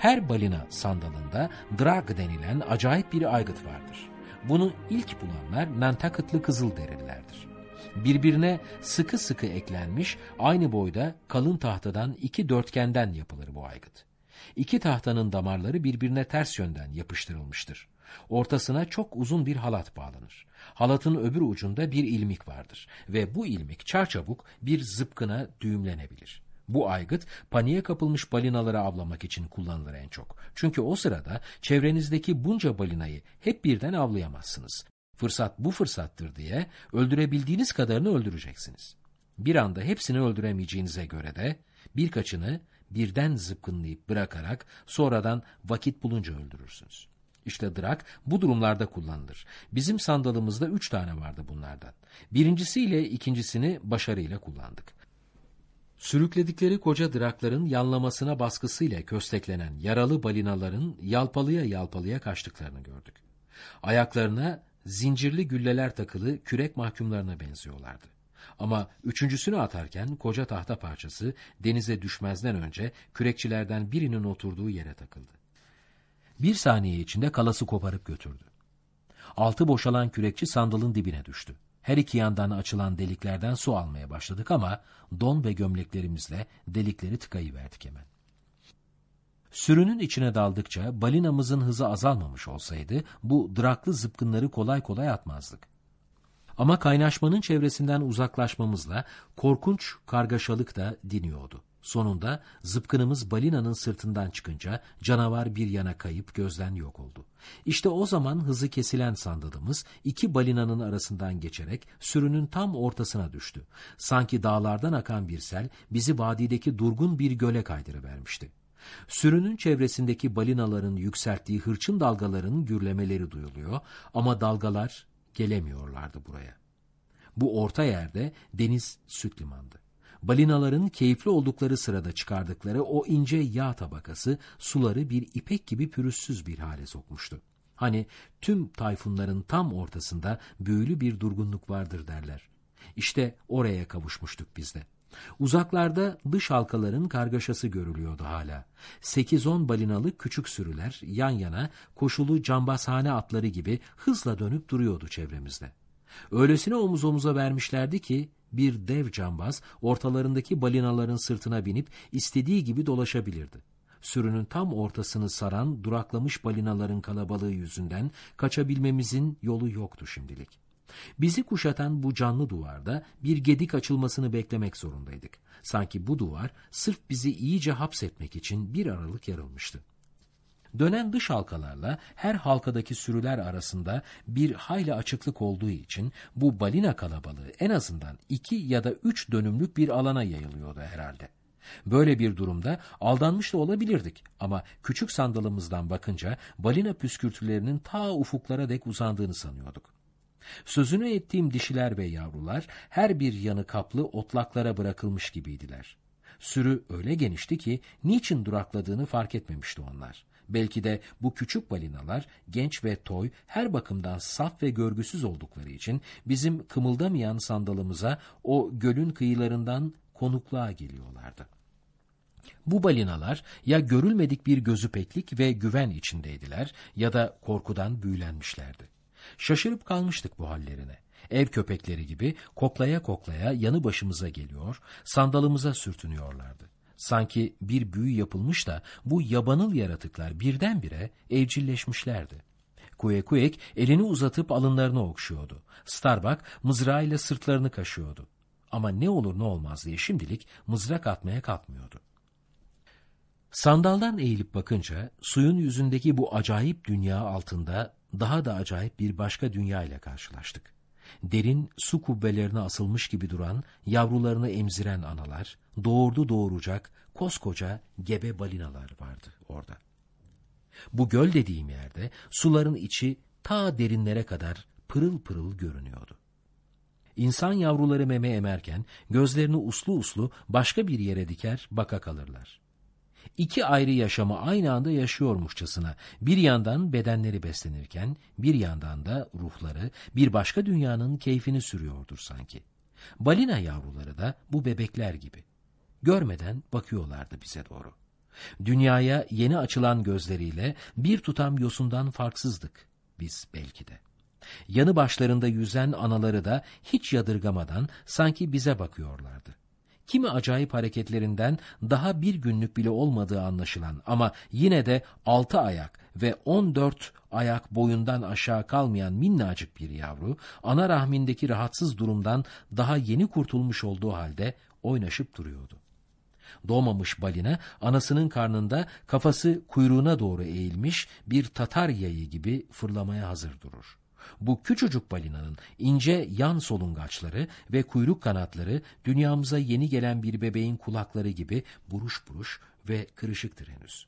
Her balina sandalında drag denilen acayip bir aygıt vardır. Bunu ilk bulanlar Nantucket'lı Kızılderililerdir. Birbirine sıkı sıkı eklenmiş aynı boyda kalın tahtadan iki dörtgenden yapılır bu aygıt. İki tahtanın damarları birbirine ters yönden yapıştırılmıştır. Ortasına çok uzun bir halat bağlanır. Halatın öbür ucunda bir ilmik vardır ve bu ilmik çarçabuk bir zıpkına düğümlenebilir. Bu aygıt paniğe kapılmış balinaları avlamak için kullanılır en çok. Çünkü o sırada çevrenizdeki bunca balinayı hep birden avlayamazsınız. Fırsat bu fırsattır diye öldürebildiğiniz kadarını öldüreceksiniz. Bir anda hepsini öldüremeyeceğinize göre de birkaçını birden zıpkınlayıp bırakarak sonradan vakit bulunca öldürürsünüz. İşte drak bu durumlarda kullanılır. Bizim sandalımızda üç tane vardı bunlardan. Birincisiyle ikincisini başarıyla kullandık. Sürükledikleri koca drakların yanlamasına baskısıyla kösteklenen yaralı balinaların yalpalıya yalpalıya kaçtıklarını gördük. Ayaklarına zincirli gülleler takılı kürek mahkumlarına benziyorlardı. Ama üçüncüsünü atarken koca tahta parçası denize düşmezden önce kürekçilerden birinin oturduğu yere takıldı. Bir saniye içinde kalası koparıp götürdü. Altı boşalan kürekçi sandalın dibine düştü. Her iki yandan açılan deliklerden su almaya başladık ama don ve gömleklerimizle delikleri tıkayıverdik hemen. Sürünün içine daldıkça balinamızın hızı azalmamış olsaydı bu draklı zıpkınları kolay kolay atmazdık. Ama kaynaşmanın çevresinden uzaklaşmamızla korkunç kargaşalık da diniyordu. Sonunda zıpkınımız balinanın sırtından çıkınca canavar bir yana kayıp gözden yok oldu. İşte o zaman hızı kesilen sandalımız iki balinanın arasından geçerek sürünün tam ortasına düştü. Sanki dağlardan akan bir sel bizi vadideki durgun bir göle kaydırıvermişti. Sürünün çevresindeki balinaların yükselttiği hırçın dalgaların gürlemeleri duyuluyor ama dalgalar gelemiyorlardı buraya. Bu orta yerde deniz süt limandı. Balinaların keyifli oldukları sırada çıkardıkları o ince yağ tabakası suları bir ipek gibi pürüzsüz bir hale sokmuştu. Hani tüm tayfunların tam ortasında büyülü bir durgunluk vardır derler. İşte oraya kavuşmuştuk biz de. Uzaklarda dış halkaların kargaşası görülüyordu hala. Sekiz on balinalı küçük sürüler yan yana koşulu cambazhane atları gibi hızla dönüp duruyordu çevremizde. Öylesine omuz omuza vermişlerdi ki bir dev cambaz ortalarındaki balinaların sırtına binip istediği gibi dolaşabilirdi. Sürünün tam ortasını saran duraklamış balinaların kalabalığı yüzünden kaçabilmemizin yolu yoktu şimdilik. Bizi kuşatan bu canlı duvarda bir gedik açılmasını beklemek zorundaydık. Sanki bu duvar sırf bizi iyice hapsetmek için bir aralık yarılmıştı. Dönen dış halkalarla her halkadaki sürüler arasında bir hayli açıklık olduğu için bu balina kalabalığı en azından iki ya da üç dönümlük bir alana yayılıyordu herhalde. Böyle bir durumda aldanmış da olabilirdik ama küçük sandalımızdan bakınca balina püskürtülerinin ta ufuklara dek uzandığını sanıyorduk. Sözünü ettiğim dişiler ve yavrular her bir yanı kaplı otlaklara bırakılmış gibiydiler. Sürü öyle genişti ki niçin durakladığını fark etmemişti onlar. Belki de bu küçük balinalar genç ve toy her bakımdan saf ve görgüsüz oldukları için bizim kımıldamayan sandalımıza o gölün kıyılarından konukluğa geliyorlardı. Bu balinalar ya görülmedik bir gözüpeklik ve güven içindeydiler ya da korkudan büyülenmişlerdi. Şaşırıp kalmıştık bu hallerine. Ev köpekleri gibi koklaya koklaya yanı başımıza geliyor, sandalımıza sürtünüyorlardı. Sanki bir büyü yapılmış da bu yabanıl yaratıklar birdenbire evcilleşmişlerdi. Kuyekuek elini uzatıp alınlarını okşuyordu. Starbuck mızrağıyla sırtlarını kaşıyordu. Ama ne olur ne olmaz diye şimdilik mızrak atmaya kalkmıyordu. Sandaldan eğilip bakınca suyun yüzündeki bu acayip dünya altında daha da acayip bir başka dünya ile karşılaştık. Derin su kubbelerine asılmış gibi duran, yavrularını emziren analar, doğurdu doğuracak koskoca gebe balinalar vardı orada. Bu göl dediğim yerde suların içi ta derinlere kadar pırıl pırıl görünüyordu. İnsan yavruları meme emerken gözlerini uslu uslu başka bir yere diker baka kalırlar iki ayrı yaşamı aynı anda yaşıyormuşçasına bir yandan bedenleri beslenirken bir yandan da ruhları bir başka dünyanın keyfini sürüyordur sanki. Balina yavruları da bu bebekler gibi. Görmeden bakıyorlardı bize doğru. Dünyaya yeni açılan gözleriyle bir tutam yosundan farksızdık biz belki de. Yanı başlarında yüzen anaları da hiç yadırgamadan sanki bize bakıyorlardı. Kimi acayip hareketlerinden daha bir günlük bile olmadığı anlaşılan ama yine de altı ayak ve on dört ayak boyundan aşağı kalmayan minnacık bir yavru, ana rahmindeki rahatsız durumdan daha yeni kurtulmuş olduğu halde oynaşıp duruyordu. Doğmamış balina anasının karnında kafası kuyruğuna doğru eğilmiş bir tatar yayı gibi fırlamaya hazır durur. Bu küçücük balinanın ince yan solungaçları ve kuyruk kanatları dünyamıza yeni gelen bir bebeğin kulakları gibi buruş buruş ve kırışıktır henüz.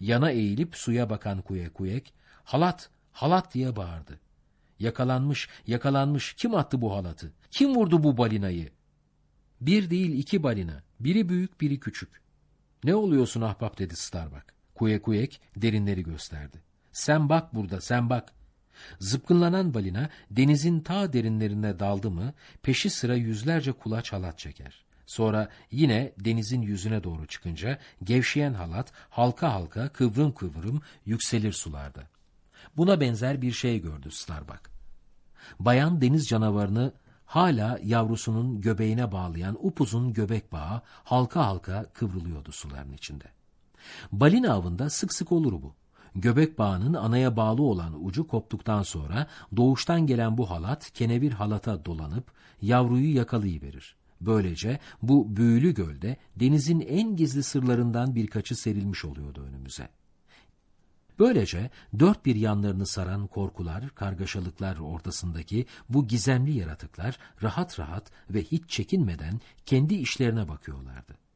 Yana eğilip suya bakan kuye kuyek, halat, halat diye bağırdı. Yakalanmış, yakalanmış, kim attı bu halatı? Kim vurdu bu balinayı? Bir değil iki balina, biri büyük biri küçük. Ne oluyorsun ahbap dedi Starbuck. Kuye kuyek derinleri gösterdi. Sen bak burada, sen bak. Zıpkınlanan balina denizin ta derinlerine daldı mı peşi sıra yüzlerce kulaç halat çeker. Sonra yine denizin yüzüne doğru çıkınca gevşeyen halat halka halka kıvrım kıvrım yükselir sularda. Buna benzer bir şey gördü Starbuck. Bayan deniz canavarını hala yavrusunun göbeğine bağlayan upuzun göbek bağı halka halka kıvrılıyordu suların içinde. Balina avında sık sık olur bu. Göbek bağının anaya bağlı olan ucu koptuktan sonra doğuştan gelen bu halat kenevir halata dolanıp yavruyu yakalayıverir. Böylece bu büyülü gölde denizin en gizli sırlarından birkaçı serilmiş oluyordu önümüze. Böylece dört bir yanlarını saran korkular, kargaşalıklar ortasındaki bu gizemli yaratıklar rahat rahat ve hiç çekinmeden kendi işlerine bakıyorlardı.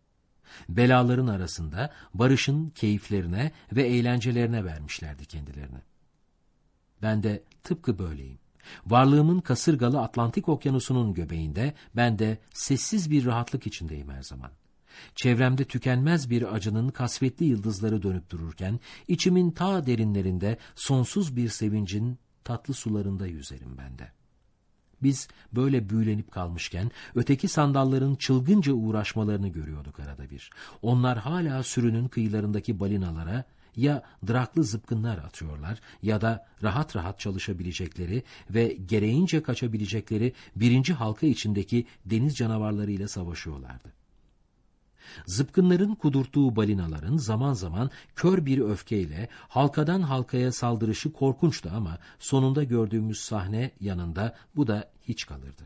Belaların arasında barışın keyiflerine ve eğlencelerine vermişlerdi kendilerini. Ben de tıpkı böyleyim. Varlığımın kasırgalı Atlantik okyanusunun göbeğinde ben de sessiz bir rahatlık içindeyim her zaman. Çevremde tükenmez bir acının kasvetli yıldızları dönüp dururken, içimin ta derinlerinde sonsuz bir sevincin tatlı sularında yüzerim ben de. Biz böyle büyülenip kalmışken öteki sandalların çılgınca uğraşmalarını görüyorduk arada bir. Onlar hala sürünün kıyılarındaki balinalara ya draklı zıpkınlar atıyorlar ya da rahat rahat çalışabilecekleri ve gereğince kaçabilecekleri birinci halka içindeki deniz canavarlarıyla savaşıyorlardı. Zıpkınların kudurttuğu balinaların zaman zaman kör bir öfkeyle halkadan halkaya saldırışı korkunçtu ama sonunda gördüğümüz sahne yanında bu da hiç kalırdı.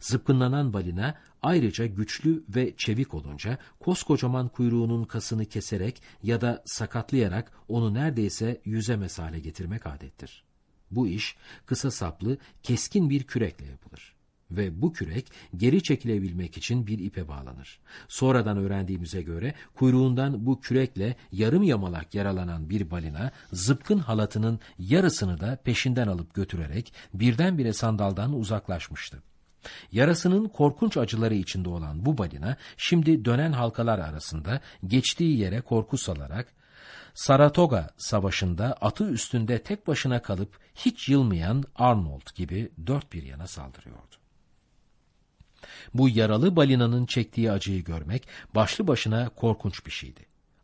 Zıpkınlanan balina ayrıca güçlü ve çevik olunca koskocaman kuyruğunun kasını keserek ya da sakatlayarak onu neredeyse yüze mesale getirmek adettir. Bu iş kısa saplı, keskin bir kürekle yapılır ve bu kürek geri çekilebilmek için bir ipe bağlanır. Sonradan öğrendiğimize göre kuyruğundan bu kürekle yarım yamalak yaralanan bir balina zıpkın halatının yarısını da peşinden alıp götürerek birdenbire sandaldan uzaklaşmıştı. Yarasının korkunç acıları içinde olan bu balina şimdi dönen halkalar arasında geçtiği yere korku salarak Saratoga Savaşı'nda atı üstünde tek başına kalıp hiç yılmayan Arnold gibi dört bir yana saldırıyordu. Bu yaralı balinanın çektiği acıyı görmek başlı başına korkunç bir şeydi.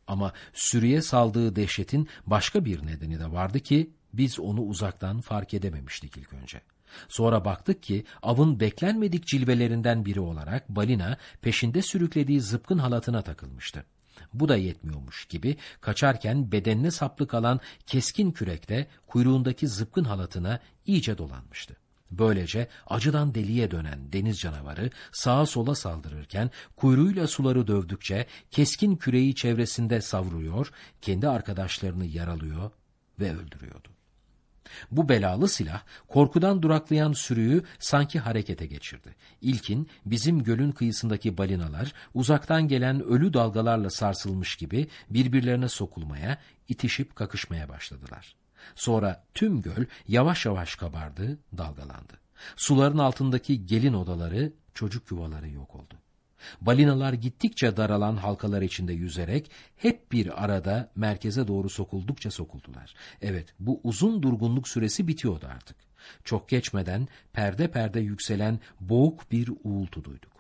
Ama sürüye saldığı dehşetin başka bir nedeni de vardı ki biz onu uzaktan fark edememiştik ilk önce. Sonra baktık ki avın beklenmedik cilvelerinden biri olarak balina peşinde sürüklediği zıpkın halatına takılmıştı. Bu da yetmiyormuş gibi kaçarken bedenine saplı kalan keskin kürekte kuyruğundaki zıpkın halatına iyice dolanmıştı. Böylece acıdan deliye dönen deniz canavarı sağa sola saldırırken kuyruğuyla suları dövdükçe keskin küreği çevresinde savruyor, kendi arkadaşlarını yaralıyor ve öldürüyordu. Bu belalı silah korkudan duraklayan sürüyü sanki harekete geçirdi. İlkin bizim gölün kıyısındaki balinalar uzaktan gelen ölü dalgalarla sarsılmış gibi birbirlerine sokulmaya, itişip kakışmaya başladılar. Sonra tüm göl yavaş yavaş kabardı, dalgalandı. Suların altındaki gelin odaları, çocuk yuvaları yok oldu. Balinalar gittikçe daralan halkalar içinde yüzerek hep bir arada merkeze doğru sokuldukça sokuldular. Evet bu uzun durgunluk süresi bitiyordu artık. Çok geçmeden perde perde yükselen boğuk bir uğultu duyduk.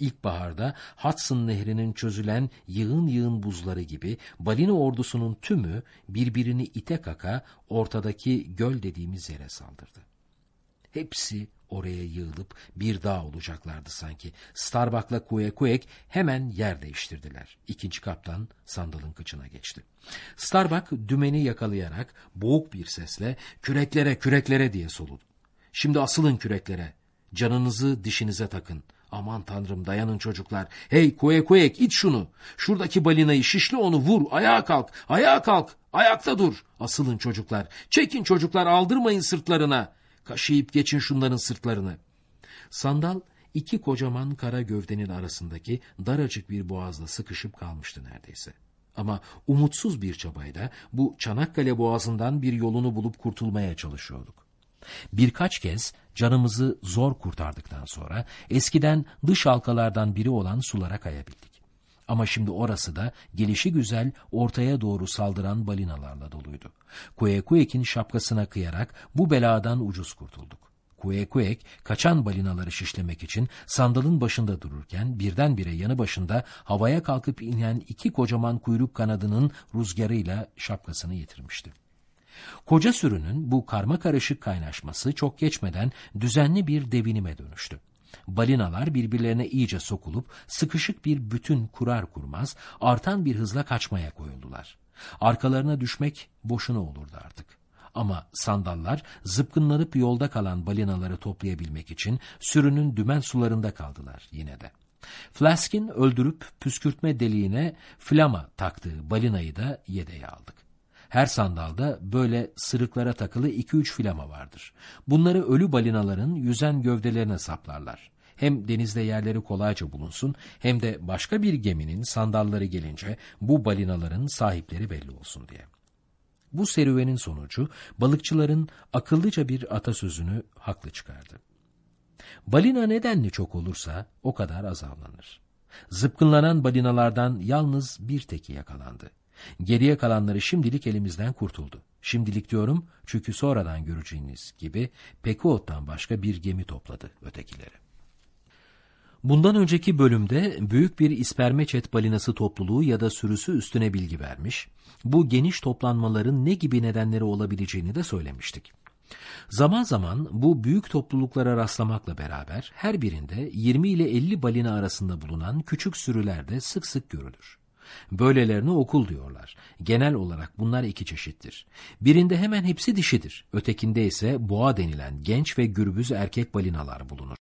İlkbaharda Hudson Nehri'nin çözülen yığın yığın buzları gibi balina ordusunun tümü birbirini ite kaka ortadaki göl dediğimiz yere saldırdı. Hepsi oraya yığılıp bir dağ olacaklardı sanki. Starbuck'la Kuekuek hemen yer değiştirdiler. İkinci kaptan sandalın kıçına geçti. Starbuck dümeni yakalayarak boğuk bir sesle küreklere küreklere diye soludu. Şimdi asılın küreklere. Canınızı dişinize takın. Aman tanrım dayanın çocuklar. Hey Kuekuek it şunu. Şuradaki balinayı şişli onu vur. Ayağa kalk. Ayağa kalk. Ayakta dur. Asılın çocuklar. Çekin çocuklar aldırmayın sırtlarına. Kaşıyıp geçin şunların sırtlarını. Sandal iki kocaman kara gövdenin arasındaki daracık bir boğazla sıkışıp kalmıştı neredeyse. Ama umutsuz bir çabayla bu Çanakkale boğazından bir yolunu bulup kurtulmaya çalışıyorduk. Birkaç kez canımızı zor kurtardıktan sonra eskiden dış halkalardan biri olan sulara kayabildik. Ama şimdi orası da gelişi güzel ortaya doğru saldıran balinalarla doluydu. Kuekuek'in şapkasına kıyarak bu beladan ucuz kurtulduk. Kuekuek kaçan balinaları şişlemek için sandalın başında dururken birdenbire yanı başında havaya kalkıp inen iki kocaman kuyruk kanadının rüzgarıyla şapkasını yitirmişti. Koca sürünün bu karma karışık kaynaşması çok geçmeden düzenli bir devinime dönüştü. Balinalar birbirlerine iyice sokulup sıkışık bir bütün kurar kurmaz artan bir hızla kaçmaya koyuldular. Arkalarına düşmek boşuna olurdu artık. Ama sandallar zıpkınlanıp yolda kalan balinaları toplayabilmek için sürünün dümen sularında kaldılar yine de. Flask'in öldürüp püskürtme deliğine flama taktığı balinayı da yedeğe aldık. Her sandalda böyle sırıklara takılı iki üç flama vardır. Bunları ölü balinaların yüzen gövdelerine saplarlar. Hem denizde yerleri kolayca bulunsun hem de başka bir geminin sandalları gelince bu balinaların sahipleri belli olsun diye. Bu serüvenin sonucu balıkçıların akıllıca bir atasözünü haklı çıkardı. Balina nedenli çok olursa o kadar az avlanır. Zıpkınlanan balinalardan yalnız bir teki yakalandı. Geriye kalanları şimdilik elimizden kurtuldu. Şimdilik diyorum çünkü sonradan göreceğiniz gibi Pekuot'tan başka bir gemi topladı ötekileri. Bundan önceki bölümde büyük bir ispermeçet balinası topluluğu ya da sürüsü üstüne bilgi vermiş, bu geniş toplanmaların ne gibi nedenleri olabileceğini de söylemiştik. Zaman zaman bu büyük topluluklara rastlamakla beraber her birinde 20 ile 50 balina arasında bulunan küçük sürüler de sık sık görülür. Böylelerine okul diyorlar. Genel olarak bunlar iki çeşittir. Birinde hemen hepsi dişidir. Ötekinde ise boğa denilen genç ve gürbüz erkek balinalar bulunur.